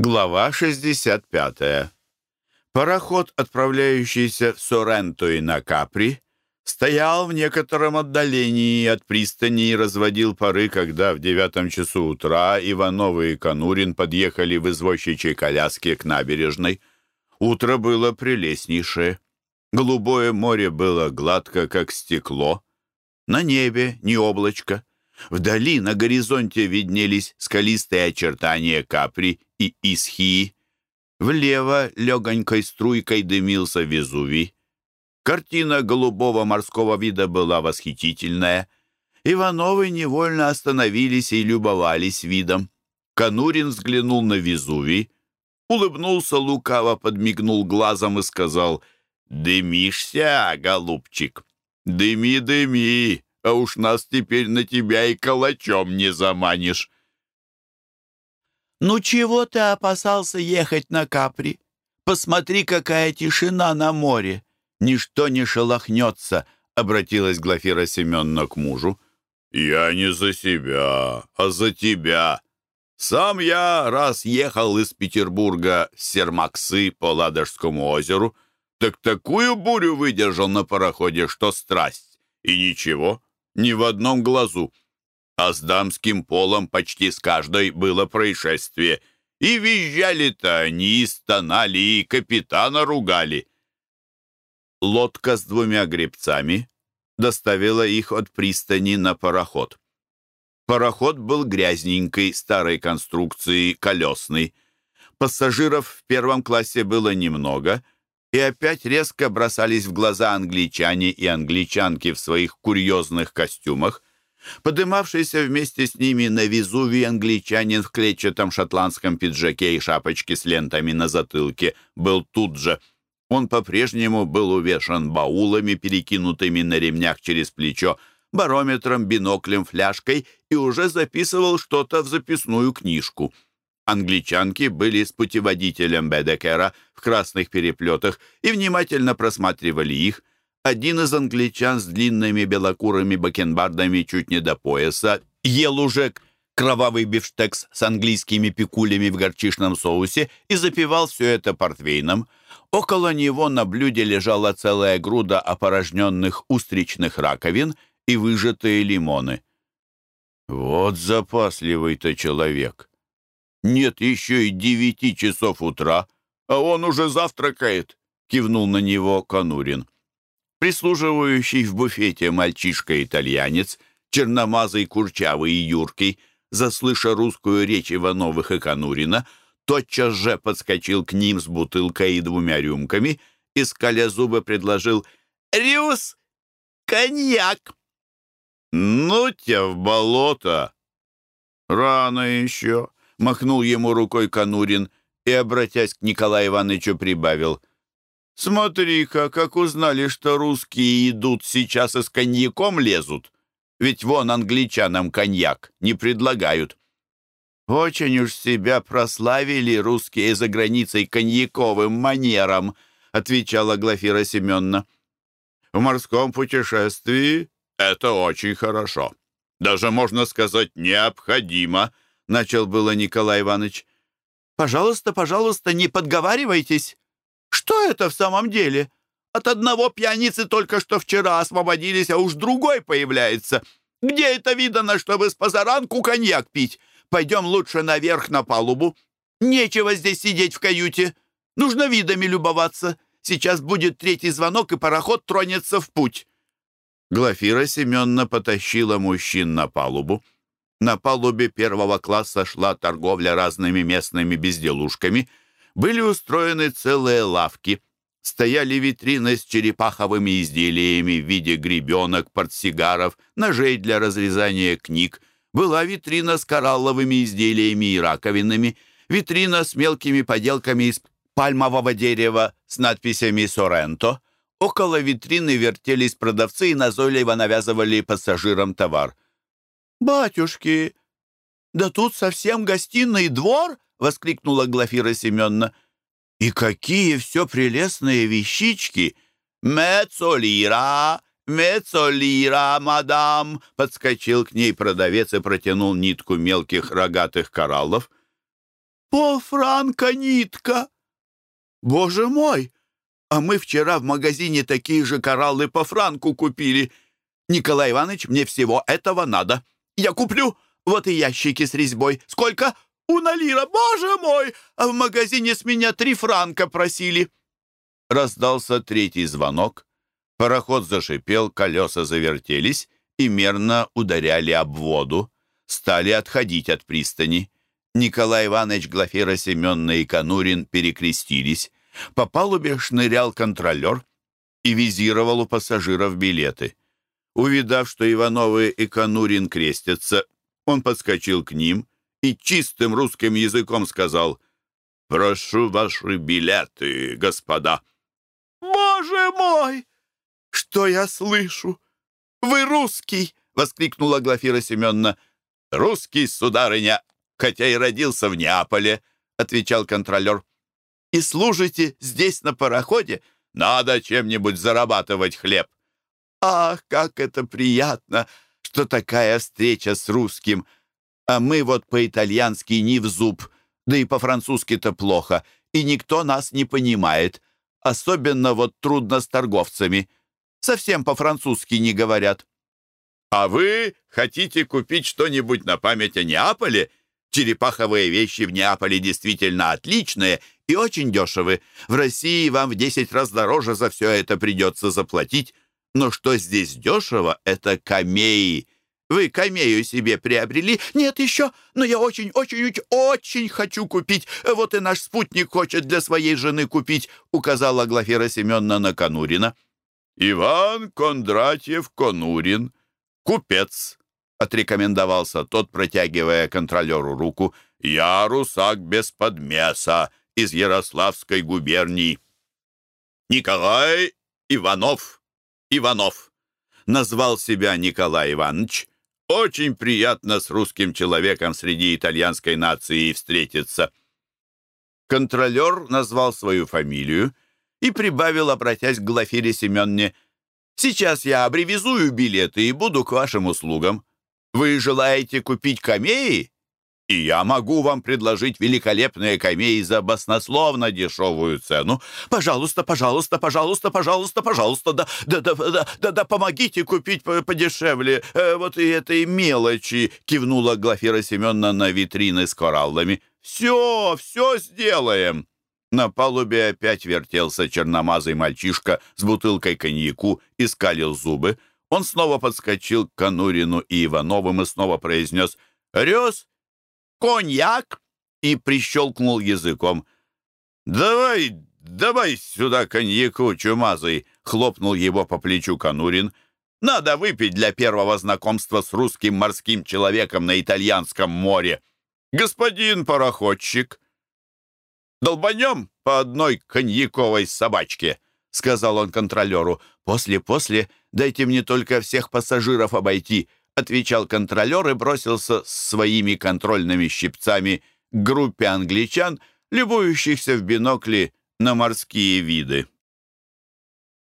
Глава 65. Пароход, отправляющийся в Соренто и на Капри, стоял в некотором отдалении от пристани и разводил пары, когда в девятом часу утра Ивановы и Конурин подъехали в извозчичьей коляске к набережной. Утро было прелестнейшее. Голубое море было гладко, как стекло. На небе ни облачко. Вдали на горизонте виднелись скалистые очертания Капри и Исхии. Влево легонькой струйкой дымился Везувий. Картина голубого морского вида была восхитительная. Ивановы невольно остановились и любовались видом. Конурин взглянул на Везувий, улыбнулся лукаво, подмигнул глазом и сказал «Дымишься, голубчик? Дыми, дыми!» А уж нас теперь на тебя и калачом не заманишь». «Ну чего ты опасался ехать на Капри? Посмотри, какая тишина на море! Ничто не шелохнется!» — обратилась Глафира Семеновна к мужу. «Я не за себя, а за тебя. Сам я раз ехал из Петербурга в Сермаксы по Ладожскому озеру, так такую бурю выдержал на пароходе, что страсть. И ничего, ни в одном глазу. А с дамским полом почти с каждой было происшествие. И визжали-то они, и стонали, и капитана ругали. Лодка с двумя гребцами доставила их от пристани на пароход. Пароход был грязненький, старой конструкции, колесный. Пассажиров в первом классе было немного — и опять резко бросались в глаза англичане и англичанки в своих курьезных костюмах. Подымавшийся вместе с ними на Везувий англичанин в клетчатом шотландском пиджаке и шапочке с лентами на затылке был тут же. Он по-прежнему был увешан баулами, перекинутыми на ремнях через плечо, барометром, биноклем, фляжкой и уже записывал что-то в записную книжку — Англичанки были с путеводителем Бедекера в красных переплетах и внимательно просматривали их. Один из англичан с длинными белокурыми бакенбардами чуть не до пояса ел уже кровавый бифштекс с английскими пикулями в горчичном соусе и запивал все это портвейном. Около него на блюде лежала целая груда опорожненных устричных раковин и выжатые лимоны. «Вот запасливый-то человек!» Нет еще и девяти часов утра, а он уже завтракает», — кивнул на него Конурин. Прислуживающий в буфете мальчишка-итальянец, черномазый, курчавый и юркий, заслыша русскую речь Ивановых и Конурина, тотчас же подскочил к ним с бутылкой и двумя рюмками и, скаля зубы, предложил «Рюс! Коньяк!» «Ну тебя в болото!» «Рано еще!» Махнул ему рукой Конурин и, обратясь к Николаю Ивановичу, прибавил. «Смотри-ка, как узнали, что русские идут, сейчас и с коньяком лезут. Ведь вон англичанам коньяк не предлагают». «Очень уж себя прославили русские за границей коньяковым манером», отвечала Глафира Семеновна. «В морском путешествии это очень хорошо. Даже, можно сказать, необходимо», начал было Николай Иванович. «Пожалуйста, пожалуйста, не подговаривайтесь. Что это в самом деле? От одного пьяницы только что вчера освободились, а уж другой появляется. Где это видано, чтобы с позаранку коньяк пить? Пойдем лучше наверх на палубу. Нечего здесь сидеть в каюте. Нужно видами любоваться. Сейчас будет третий звонок, и пароход тронется в путь». Глафира Семеновна потащила мужчин на палубу. На палубе первого класса шла торговля разными местными безделушками. Были устроены целые лавки. Стояли витрины с черепаховыми изделиями в виде гребенок, портсигаров, ножей для разрезания книг. Была витрина с коралловыми изделиями и раковинами, витрина с мелкими поделками из пальмового дерева с надписями «Соренто». Около витрины вертелись продавцы и назойливо навязывали пассажирам товар – «Батюшки, да тут совсем гостиный двор!» — воскликнула Глафира Семеновна. «И какие все прелестные вещички! Мецолира! Мецолира, мадам!» — подскочил к ней продавец и протянул нитку мелких рогатых кораллов. полфранка нитка. Боже мой! А мы вчера в магазине такие же кораллы по франку купили. Николай Иванович, мне всего этого надо. Я куплю. Вот и ящики с резьбой. Сколько? Уна лира. Боже мой! А в магазине с меня три франка просили. Раздался третий звонок. Пароход зашипел, колеса завертелись и мерно ударяли об воду. Стали отходить от пристани. Николай Иванович, Глафира Семеновна и Конурин перекрестились. По палубе шнырял контролер и визировал у пассажиров билеты. Увидав, что Ивановы и Конурин крестятся, он подскочил к ним и чистым русским языком сказал «Прошу ваши билеты, господа». «Боже мой! Что я слышу? Вы русский!» — воскликнула Глафира Семеновна. «Русский, сударыня, хотя и родился в Неаполе», — отвечал контролер. «И служите здесь на пароходе? Надо чем-нибудь зарабатывать хлеб». «Ах, как это приятно, что такая встреча с русским! А мы вот по-итальянски не в зуб, да и по-французски-то плохо, и никто нас не понимает. Особенно вот трудно с торговцами. Совсем по-французски не говорят». «А вы хотите купить что-нибудь на память о Неаполе?» Черепаховые вещи в Неаполе действительно отличные и очень дешевы. В России вам в 10 раз дороже за все это придется заплатить. Но что здесь дешево, это камеи. Вы камею себе приобрели? Нет еще, но я очень-очень-очень хочу купить. Вот и наш спутник хочет для своей жены купить, указала Глафира Семеновна на Конурина. Иван Кондратьев Конурин, купец, отрекомендовался тот, протягивая контролеру руку. «Я русак без подмеса из Ярославской губернии». «Николай Иванов, Иванов», назвал себя Николай Иванович. «Очень приятно с русским человеком среди итальянской нации встретиться». Контролер назвал свою фамилию и прибавил, обратясь к Глафире Семенне, «Сейчас я обревизую билеты и буду к вашим услугам. Вы желаете купить камеи? И я могу вам предложить великолепные камеи за баснословно дешевую цену. Пожалуйста, пожалуйста, пожалуйста, пожалуйста, пожалуйста, да, да, да, да, да, да помогите купить подешевле э, вот и этой мелочи, кивнула Глафира Семеновна на витрины с кораллами. Все, все сделаем. На палубе опять вертелся черномазый мальчишка с бутылкой коньяку и скалил зубы. Он снова подскочил к Конурину и Ивановым и снова произнес «Рез! Коньяк!» и прищелкнул языком. «Давай, давай сюда коньяку, чумазый!» — хлопнул его по плечу Конурин. «Надо выпить для первого знакомства с русским морским человеком на итальянском море. Господин пароходчик, долбанем по одной коньяковой собачке!» — сказал он контролеру. «После-после дайте мне только всех пассажиров обойти», — отвечал контролер и бросился с своими контрольными щипцами к группе англичан, любующихся в бинокли на морские виды.